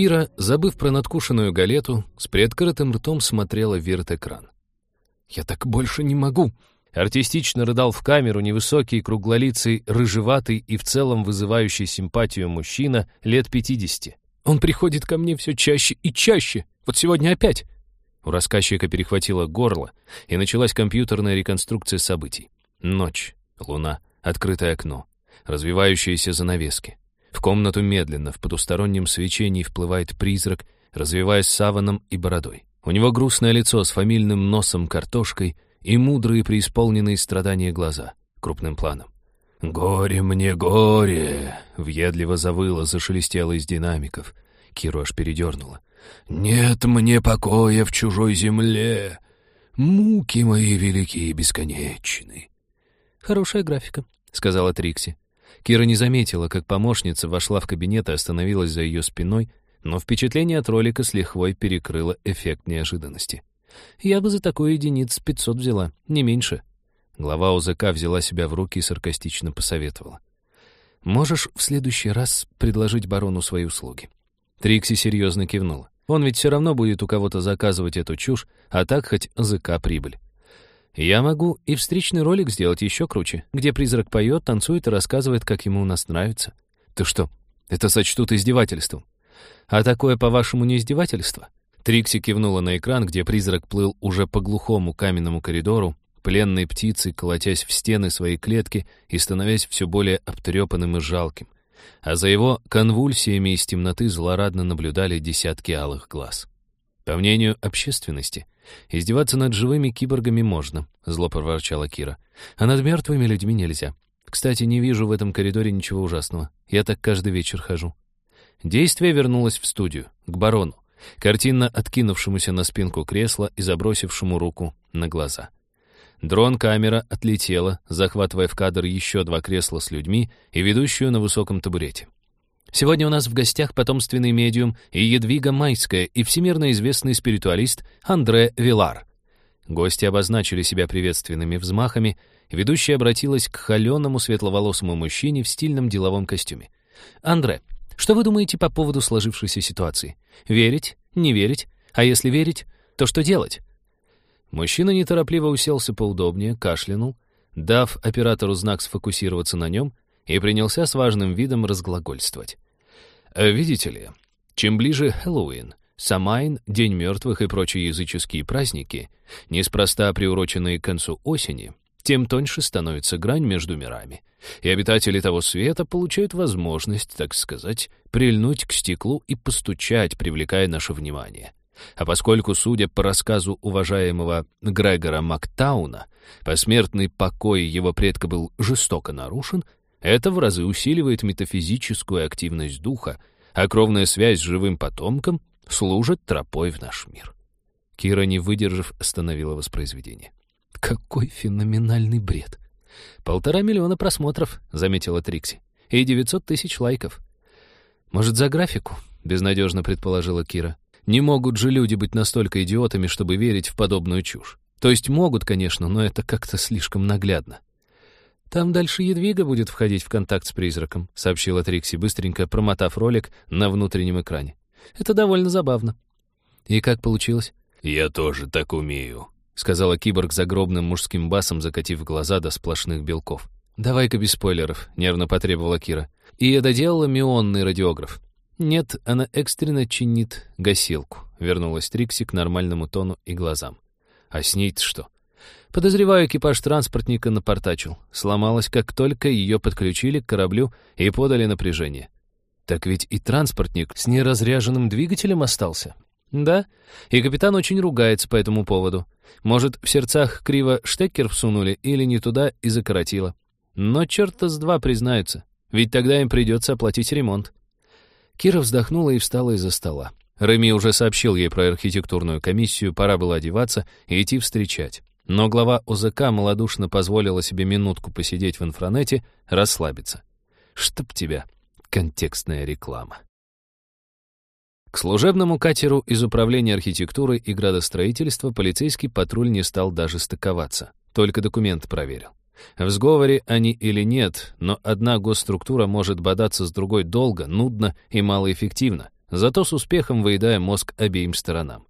Кира, забыв про надкушенную галету, с приоткрытым ртом смотрела в верт-экран. «Я так больше не могу!» Артистично рыдал в камеру невысокий, круглолицый, рыжеватый и в целом вызывающий симпатию мужчина лет пятидесяти. «Он приходит ко мне все чаще и чаще. Вот сегодня опять!» У рассказчика перехватило горло, и началась компьютерная реконструкция событий. Ночь, луна, открытое окно, развивающиеся занавески. В комнату медленно, в потустороннем свечении вплывает призрак, развиваясь саваном и бородой. У него грустное лицо с фамильным носом картошкой и мудрые преисполненные страдания глаза крупным планом. «Горе мне, горе!» — въедливо завыло, зашелестело из динамиков. Киру аж передернуло. «Нет мне покоя в чужой земле! Муки мои великие и бесконечны!» «Хорошая графика», — сказала Трикси. Кира не заметила, как помощница вошла в кабинет и остановилась за ее спиной, но впечатление от ролика с лихвой перекрыло эффект неожиданности. «Я бы за такую единиц пятьсот взяла, не меньше». Глава УЗК взяла себя в руки и саркастично посоветовала. «Можешь в следующий раз предложить барону свои услуги?» Трикси серьезно кивнула. Он ведь все равно будет у кого-то заказывать эту чушь, а так хоть ЗК прибыль. Я могу и встречный ролик сделать еще круче, где призрак поет, танцует и рассказывает, как ему у нас нравится. Ты что, это сочтут издевательством? А такое, по-вашему, не издевательство? Трикси кивнула на экран, где призрак плыл уже по глухому каменному коридору, пленной птицей, колотясь в стены своей клетки и становясь все более обтрепанным и жалким а за его конвульсиями из темноты злорадно наблюдали десятки алых глаз. По мнению общественности, издеваться над живыми киборгами можно, зло проворчала Кира, а над мертвыми людьми нельзя. Кстати, не вижу в этом коридоре ничего ужасного. Я так каждый вечер хожу. Действие вернулось в студию, к барону, картинно откинувшемуся на спинку кресла и забросившему руку на глаза. Дрон-камера отлетела, захватывая в кадр еще два кресла с людьми и ведущую на высоком табурете. Сегодня у нас в гостях потомственный медиум и Едвига Майская и всемирно известный спиритуалист Андре Вилар. Гости обозначили себя приветственными взмахами, ведущая обратилась к холеному светловолосому мужчине в стильном деловом костюме. «Андре, что вы думаете по поводу сложившейся ситуации? Верить? Не верить? А если верить, то что делать?» Мужчина неторопливо уселся поудобнее, кашлянул, дав оператору знак сфокусироваться на нем, и принялся с важным видом разглагольствовать. «Видите ли, чем ближе Хэллоуин, Самайн, День мертвых и прочие языческие праздники, неспроста приуроченные к концу осени, тем тоньше становится грань между мирами, и обитатели того света получают возможность, так сказать, прильнуть к стеклу и постучать, привлекая наше внимание. А поскольку, судя по рассказу уважаемого Грегора Мактауна, посмертный покой его предка был жестоко нарушен, это в разы усиливает метафизическую активность духа, а кровная связь с живым потомком служит тропой в наш мир. Кира, не выдержав, остановила воспроизведение. «Какой феноменальный бред!» «Полтора миллиона просмотров», — заметила Трикси, «и девятьсот тысяч лайков». «Может, за графику?» — безнадежно предположила Кира. Не могут же люди быть настолько идиотами, чтобы верить в подобную чушь. То есть могут, конечно, но это как-то слишком наглядно. «Там дальше Едвига будет входить в контакт с призраком», — сообщила Трикси, быстренько промотав ролик на внутреннем экране. «Это довольно забавно». «И как получилось?» «Я тоже так умею», — сказала киборг загробным мужским басом, закатив глаза до сплошных белков. «Давай-ка без спойлеров», — нервно потребовала Кира. «И я доделала мионный радиограф. «Нет, она экстренно чинит гасилку», — вернулась Трикси к нормальному тону и глазам. «А с ней-то что?» Подозреваю, экипаж транспортника напортачил. Сломалась, как только ее подключили к кораблю и подали напряжение. Так ведь и транспортник с неразряженным двигателем остался. Да, и капитан очень ругается по этому поводу. Может, в сердцах криво штекер всунули или не туда и закоротило. Но черта с два признаются, ведь тогда им придется оплатить ремонт. Кира вздохнула и встала из-за стола. Реми уже сообщил ей про архитектурную комиссию, пора было одеваться и идти встречать. Но глава ОЗК малодушно позволила себе минутку посидеть в инфранете, расслабиться. Чтоб тебя, контекстная реклама. К служебному катеру из Управления архитектуры и градостроительства полицейский патруль не стал даже стыковаться, только документ проверил. В сговоре они или нет, но одна госструктура может бодаться с другой долго, нудно и малоэффективно, зато с успехом выедая мозг обеим сторонам.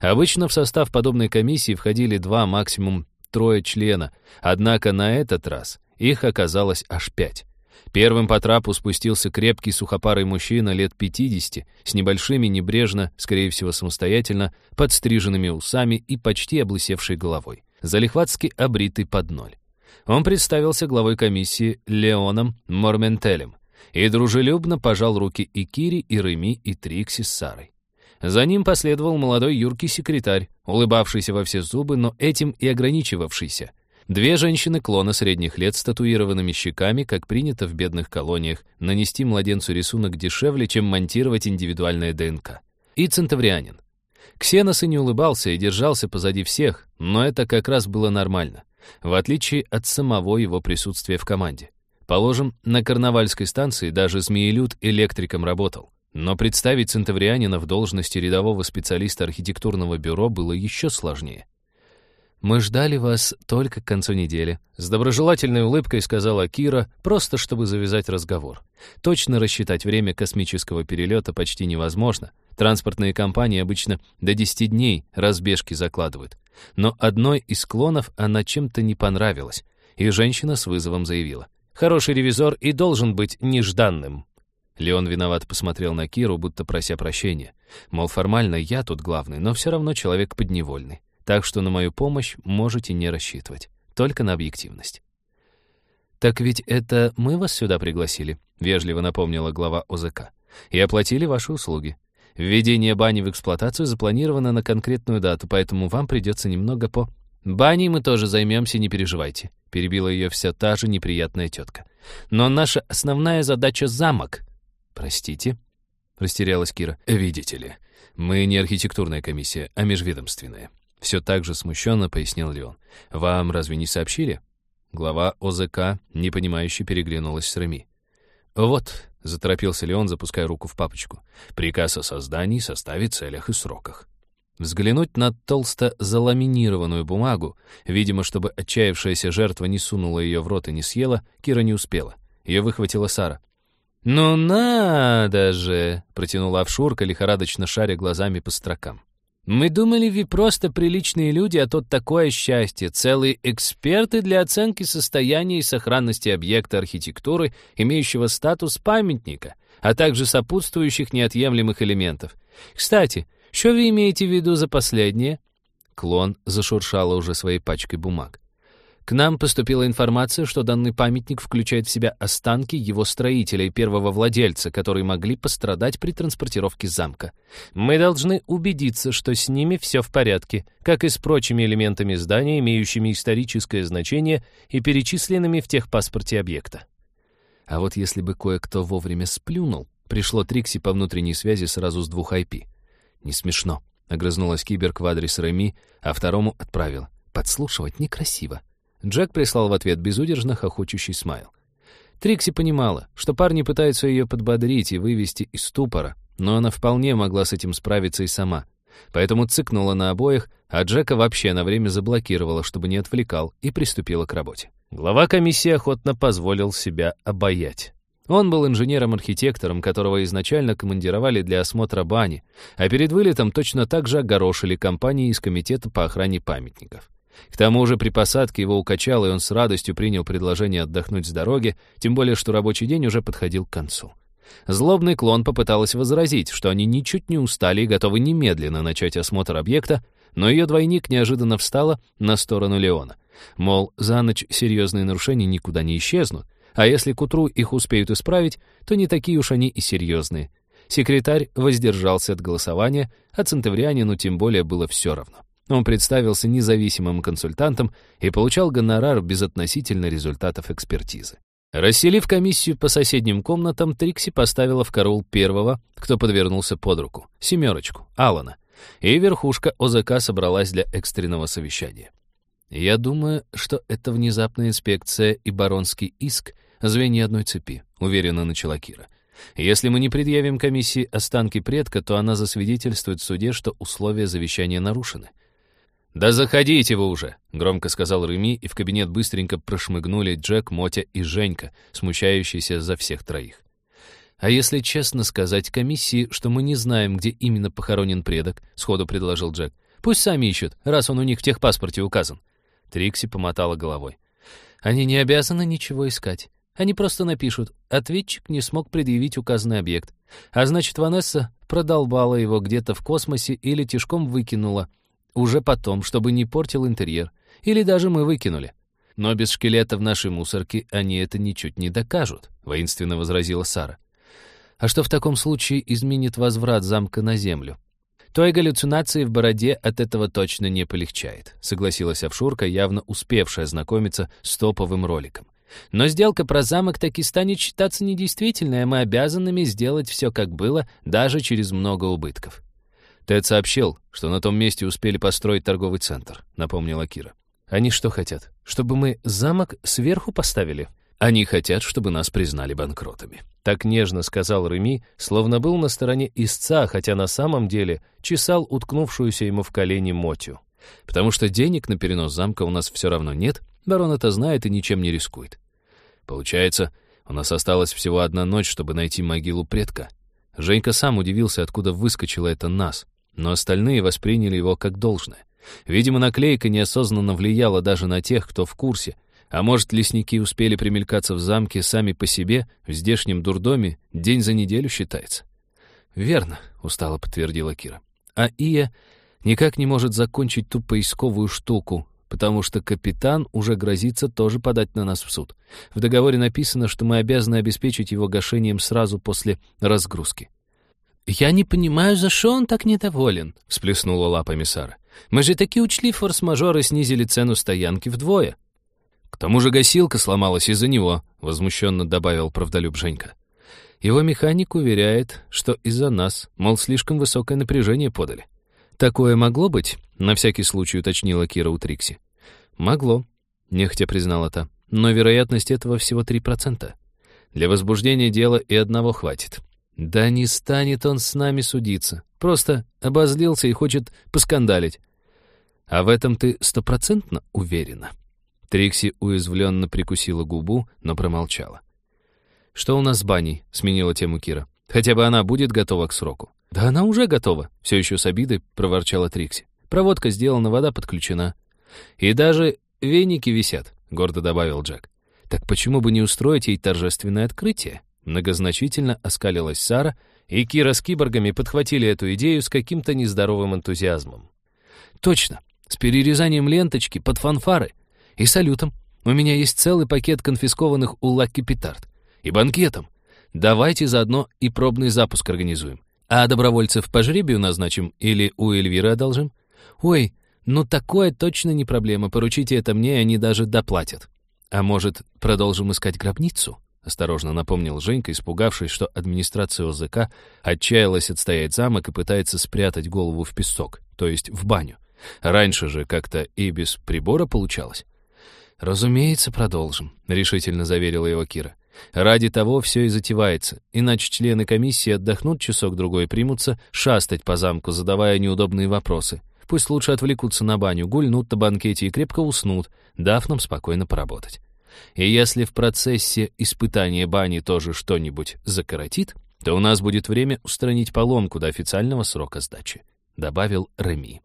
Обычно в состав подобной комиссии входили два, максимум трое члена, однако на этот раз их оказалось аж пять. Первым по трапу спустился крепкий сухопарый мужчина лет 50 с небольшими, небрежно, скорее всего самостоятельно, подстриженными усами и почти облысевшей головой, залихватски обритый под ноль. Он представился главой комиссии Леоном Морментелем и дружелюбно пожал руки и Кири, и Реми, и Трикси с Сарой. За ним последовал молодой юркий секретарь, улыбавшийся во все зубы, но этим и ограничивавшийся — Две женщины-клона средних лет с татуированными щеками, как принято в бедных колониях, нанести младенцу рисунок дешевле, чем монтировать индивидуальное ДНК. И центаврианин. Ксенос и не улыбался и держался позади всех, но это как раз было нормально, в отличие от самого его присутствия в команде. Положим, на карнавальской станции даже змеелюд электриком работал. Но представить центаврианина в должности рядового специалиста архитектурного бюро было еще сложнее. «Мы ждали вас только к концу недели», — с доброжелательной улыбкой сказала Кира, просто чтобы завязать разговор. Точно рассчитать время космического перелета почти невозможно. Транспортные компании обычно до 10 дней разбежки закладывают. Но одной из клонов она чем-то не понравилась, и женщина с вызовом заявила. «Хороший ревизор и должен быть нежданным». Леон виноват посмотрел на Киру, будто прося прощения. Мол, формально я тут главный, но все равно человек подневольный. Так что на мою помощь можете не рассчитывать. Только на объективность. «Так ведь это мы вас сюда пригласили», — вежливо напомнила глава ОЗК. «И оплатили ваши услуги. Введение бани в эксплуатацию запланировано на конкретную дату, поэтому вам придется немного по...» «Баней мы тоже займемся, не переживайте», — перебила ее вся та же неприятная тетка. «Но наша основная задача — замок». «Простите?» — растерялась Кира. «Видите ли, мы не архитектурная комиссия, а межведомственная. Все так же смущенно пояснил Леон. «Вам разве не сообщили?» Глава ОЗК, непонимающе переглянулась с Реми. «Вот», — заторопился Леон, запуская руку в папочку, «приказ о создании, составе, целях и сроках». Взглянуть на толсто заламинированную бумагу, видимо, чтобы отчаявшаяся жертва не сунула ее в рот и не съела, Кира не успела. Ее выхватила Сара. «Ну надо же!» — протянула Авшурка, лихорадочно шаря глазами по строкам. Мы думали, вы просто приличные люди, а тут такое счастье. Целые эксперты для оценки состояния и сохранности объекта архитектуры, имеющего статус памятника, а также сопутствующих неотъемлемых элементов. Кстати, что вы имеете в виду за последнее? Клон зашуршала уже своей пачкой бумаг. К нам поступила информация, что данный памятник включает в себя останки его строителя и первого владельца, которые могли пострадать при транспортировке замка. Мы должны убедиться, что с ними все в порядке, как и с прочими элементами здания, имеющими историческое значение и перечисленными в техпаспорте объекта. А вот если бы кое-кто вовремя сплюнул, пришло Трикси по внутренней связи сразу с двух IP. Не смешно. Огрызнулась киберг в адрес Реми, а второму отправила. Подслушивать некрасиво. Джек прислал в ответ безудержно хохочущий смайл. Трикси понимала, что парни пытаются ее подбодрить и вывести из ступора, но она вполне могла с этим справиться и сама. Поэтому цыкнула на обоих, а Джека вообще на время заблокировала, чтобы не отвлекал, и приступила к работе. Глава комиссии охотно позволил себя обаять. Он был инженером-архитектором, которого изначально командировали для осмотра бани, а перед вылетом точно так же огорошили компании из Комитета по охране памятников. К тому же при посадке его укачало, и он с радостью принял предложение отдохнуть с дороги, тем более что рабочий день уже подходил к концу. Злобный клон попыталась возразить, что они ничуть не устали и готовы немедленно начать осмотр объекта, но ее двойник неожиданно встала на сторону Леона. Мол, за ночь серьезные нарушения никуда не исчезнут, а если к утру их успеют исправить, то не такие уж они и серьезные. Секретарь воздержался от голосования, а Центаврианину тем более было все равно. Он представился независимым консультантом и получал гонорар безотносительно результатов экспертизы. Расселив комиссию по соседним комнатам, Трикси поставила в караул первого, кто подвернулся под руку, семерочку, Алана, и верхушка ОЗК собралась для экстренного совещания. «Я думаю, что это внезапная инспекция и баронский иск — звенья одной цепи», — уверенно начала Кира. «Если мы не предъявим комиссии останки предка, то она засвидетельствует в суде, что условия завещания нарушены. «Да заходите вы уже!» — громко сказал Реми, и в кабинет быстренько прошмыгнули Джек, Мотя и Женька, смущающиеся за всех троих. «А если честно сказать комиссии, что мы не знаем, где именно похоронен предок», — сходу предложил Джек. «Пусть сами ищут, раз он у них в техпаспорте указан». Трикси помотала головой. «Они не обязаны ничего искать. Они просто напишут, ответчик не смог предъявить указанный объект. А значит, Ванесса продолбала его где-то в космосе или тишком выкинула. Уже потом, чтобы не портил интерьер. Или даже мы выкинули. Но без шкелета в нашей мусорке они это ничуть не докажут, воинственно возразила Сара. А что в таком случае изменит возврат замка на землю? Той галлюцинации в бороде от этого точно не полегчает, согласилась Авшурка, явно успевшая знакомиться с топовым роликом. Но сделка про замок таки станет считаться недействительной, а мы обязанными сделать все как было, даже через много убытков. Тед сообщил, что на том месте успели построить торговый центр, напомнила Кира. Они что хотят? Чтобы мы замок сверху поставили? Они хотят, чтобы нас признали банкротами. Так нежно сказал Реми, словно был на стороне истца, хотя на самом деле чесал уткнувшуюся ему в колени Мотю. Потому что денег на перенос замка у нас все равно нет, барон это знает и ничем не рискует. Получается, у нас осталась всего одна ночь, чтобы найти могилу предка. Женька сам удивился, откуда выскочило это нас, но остальные восприняли его как должное. Видимо, наклейка неосознанно влияла даже на тех, кто в курсе. А может, лесники успели примелькаться в замке сами по себе, в здешнем дурдоме, день за неделю считается. «Верно», — устало подтвердила Кира. «А Ия никак не может закончить ту поисковую штуку, потому что капитан уже грозится тоже подать на нас в суд. В договоре написано, что мы обязаны обеспечить его гашением сразу после разгрузки. «Я не понимаю, за что он так недоволен», — всплеснула лапами Сара. «Мы же таки учли форс-мажор и снизили цену стоянки вдвое». «К тому же гасилка сломалась из-за него», — возмущенно добавил правдолюб Женька. Его механик уверяет, что из-за нас, мол, слишком высокое напряжение подали. «Такое могло быть?» — на всякий случай уточнила Кира у Трикси. «Могло», — нехотя признала та. «Но вероятность этого всего 3%. Для возбуждения дела и одного хватит». «Да не станет он с нами судиться. Просто обозлился и хочет поскандалить». «А в этом ты стопроцентно уверена?» Трикси уязвленно прикусила губу, но промолчала. «Что у нас с баней?» — сменила тему Кира. «Хотя бы она будет готова к сроку». «Да она уже готова», — все еще с обидой проворчала Трикси. «Проводка сделана, вода подключена». «И даже веники висят», — гордо добавил Джек. «Так почему бы не устроить ей торжественное открытие?» Многозначительно оскалилась Сара, и Кира с киборгами подхватили эту идею с каким-то нездоровым энтузиазмом. «Точно, с перерезанием ленточки под фанфары и салютом. У меня есть целый пакет конфискованных у Лаки Петард. И банкетом. Давайте заодно и пробный запуск организуем. А добровольцев по жребию назначим или у Эльвиры одолжим? Ой, ну такое точно не проблема, поручите это мне, и они даже доплатят. А может, продолжим искать гробницу? Осторожно напомнил Женька, испугавшись, что администрация ОЗК отчаялась отстоять замок и пытается спрятать голову в песок, то есть в баню. Раньше же как-то и без прибора получалось. «Разумеется, продолжим», — решительно заверила его Кира. Ради того все и затевается, иначе члены комиссии отдохнут часок-другой и примутся шастать по замку, задавая неудобные вопросы. Пусть лучше отвлекутся на баню, гульнут на банкете и крепко уснут, дав нам спокойно поработать. И если в процессе испытания бани тоже что-нибудь закоротит, то у нас будет время устранить поломку до официального срока сдачи», — добавил Реми.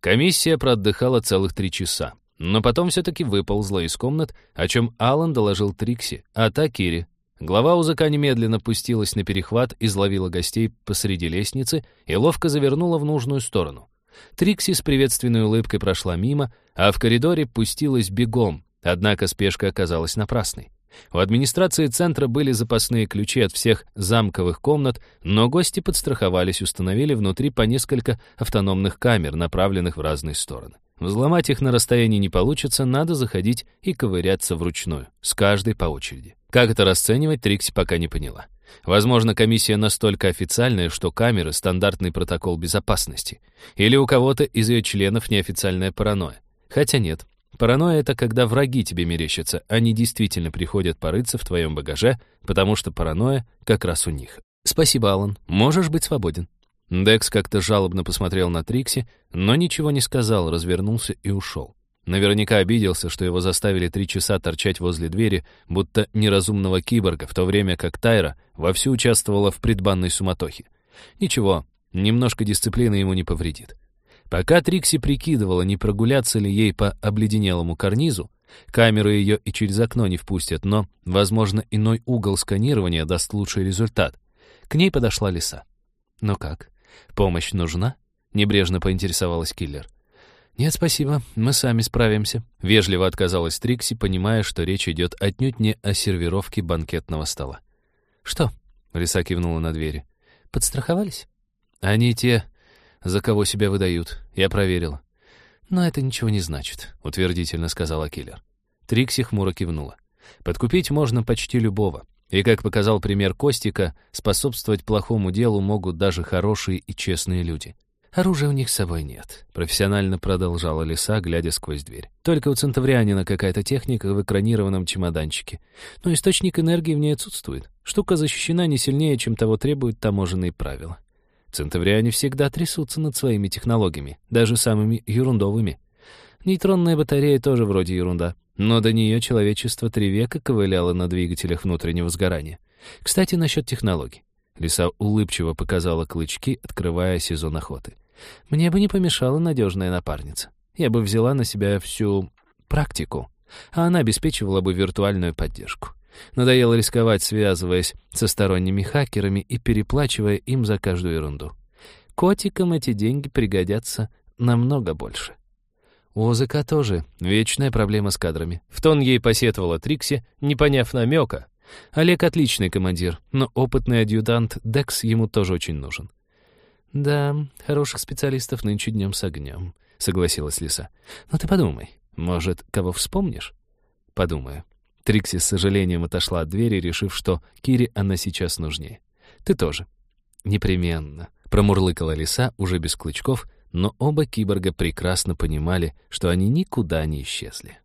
Комиссия проотдыхала целых три часа. Но потом все-таки выползла из комнат, о чем Алан доложил Трикси, а та Кире. Глава УЗК немедленно пустилась на перехват, изловила гостей посреди лестницы и ловко завернула в нужную сторону. Трикси с приветственной улыбкой прошла мимо, а в коридоре пустилась бегом, однако спешка оказалась напрасной. У администрации центра были запасные ключи от всех замковых комнат, но гости подстраховались, установили внутри по несколько автономных камер, направленных в разные стороны. Взломать их на расстоянии не получится, надо заходить и ковыряться вручную, с каждой по очереди. Как это расценивать, Трикси пока не поняла. Возможно, комиссия настолько официальная, что камеры — стандартный протокол безопасности. Или у кого-то из ее членов неофициальная паранойя. Хотя нет. Паранойя — это когда враги тебе мерещатся, они действительно приходят порыться в твоем багаже, потому что паранойя как раз у них. Спасибо, Алан. Можешь быть свободен. Декс как-то жалобно посмотрел на Трикси, но ничего не сказал, развернулся и ушел. Наверняка обиделся, что его заставили три часа торчать возле двери, будто неразумного киборга, в то время как Тайра вовсю участвовала в предбанной суматохе. Ничего, немножко дисциплины ему не повредит. Пока Трикси прикидывала, не прогуляться ли ей по обледенелому карнизу, камеры ее и через окно не впустят, но, возможно, иной угол сканирования даст лучший результат. К ней подошла лиса. «Ну как, помощь нужна?» — небрежно поинтересовалась киллер. «Нет, спасибо, мы сами справимся», — вежливо отказалась Трикси, понимая, что речь идет отнюдь не о сервировке банкетного стола. «Что?» — Лиса кивнула на двери. «Подстраховались?» «Они те, за кого себя выдают. Я проверила». «Но это ничего не значит», — утвердительно сказала киллер. Трикси хмуро кивнула. «Подкупить можно почти любого. И, как показал пример Костика, способствовать плохому делу могут даже хорошие и честные люди. «Оружия у них с собой нет», — профессионально продолжала лиса, глядя сквозь дверь. «Только у центаврианина какая-то техника в экранированном чемоданчике. Но источник энергии в ней отсутствует. Штука защищена не сильнее, чем того требуют таможенные правила. Центавриане всегда трясутся над своими технологиями, даже самыми ерундовыми. Нейтронная батарея тоже вроде ерунда, но до нее человечество три века ковыляло на двигателях внутреннего сгорания. Кстати, насчет технологий. Лиса улыбчиво показала клычки, открывая сезон охоты. Мне бы не помешала надежная напарница. Я бы взяла на себя всю практику, а она обеспечивала бы виртуальную поддержку. Надоело рисковать, связываясь со сторонними хакерами и переплачивая им за каждую ерунду. Котикам эти деньги пригодятся намного больше. У ОЗК тоже вечная проблема с кадрами. В тон ей посетовала Трикси, не поняв намека. Олег отличный командир, но опытный адъютант Декс ему тоже очень нужен. «Да, хороших специалистов нынче днем с огнем», — согласилась Лиса. «Но ты подумай, может, кого вспомнишь?» «Подумаю». Трикси с сожалением отошла от двери, решив, что Кире она сейчас нужнее. «Ты тоже». «Непременно», — промурлыкала Лиса уже без клычков, но оба киборга прекрасно понимали, что они никуда не исчезли.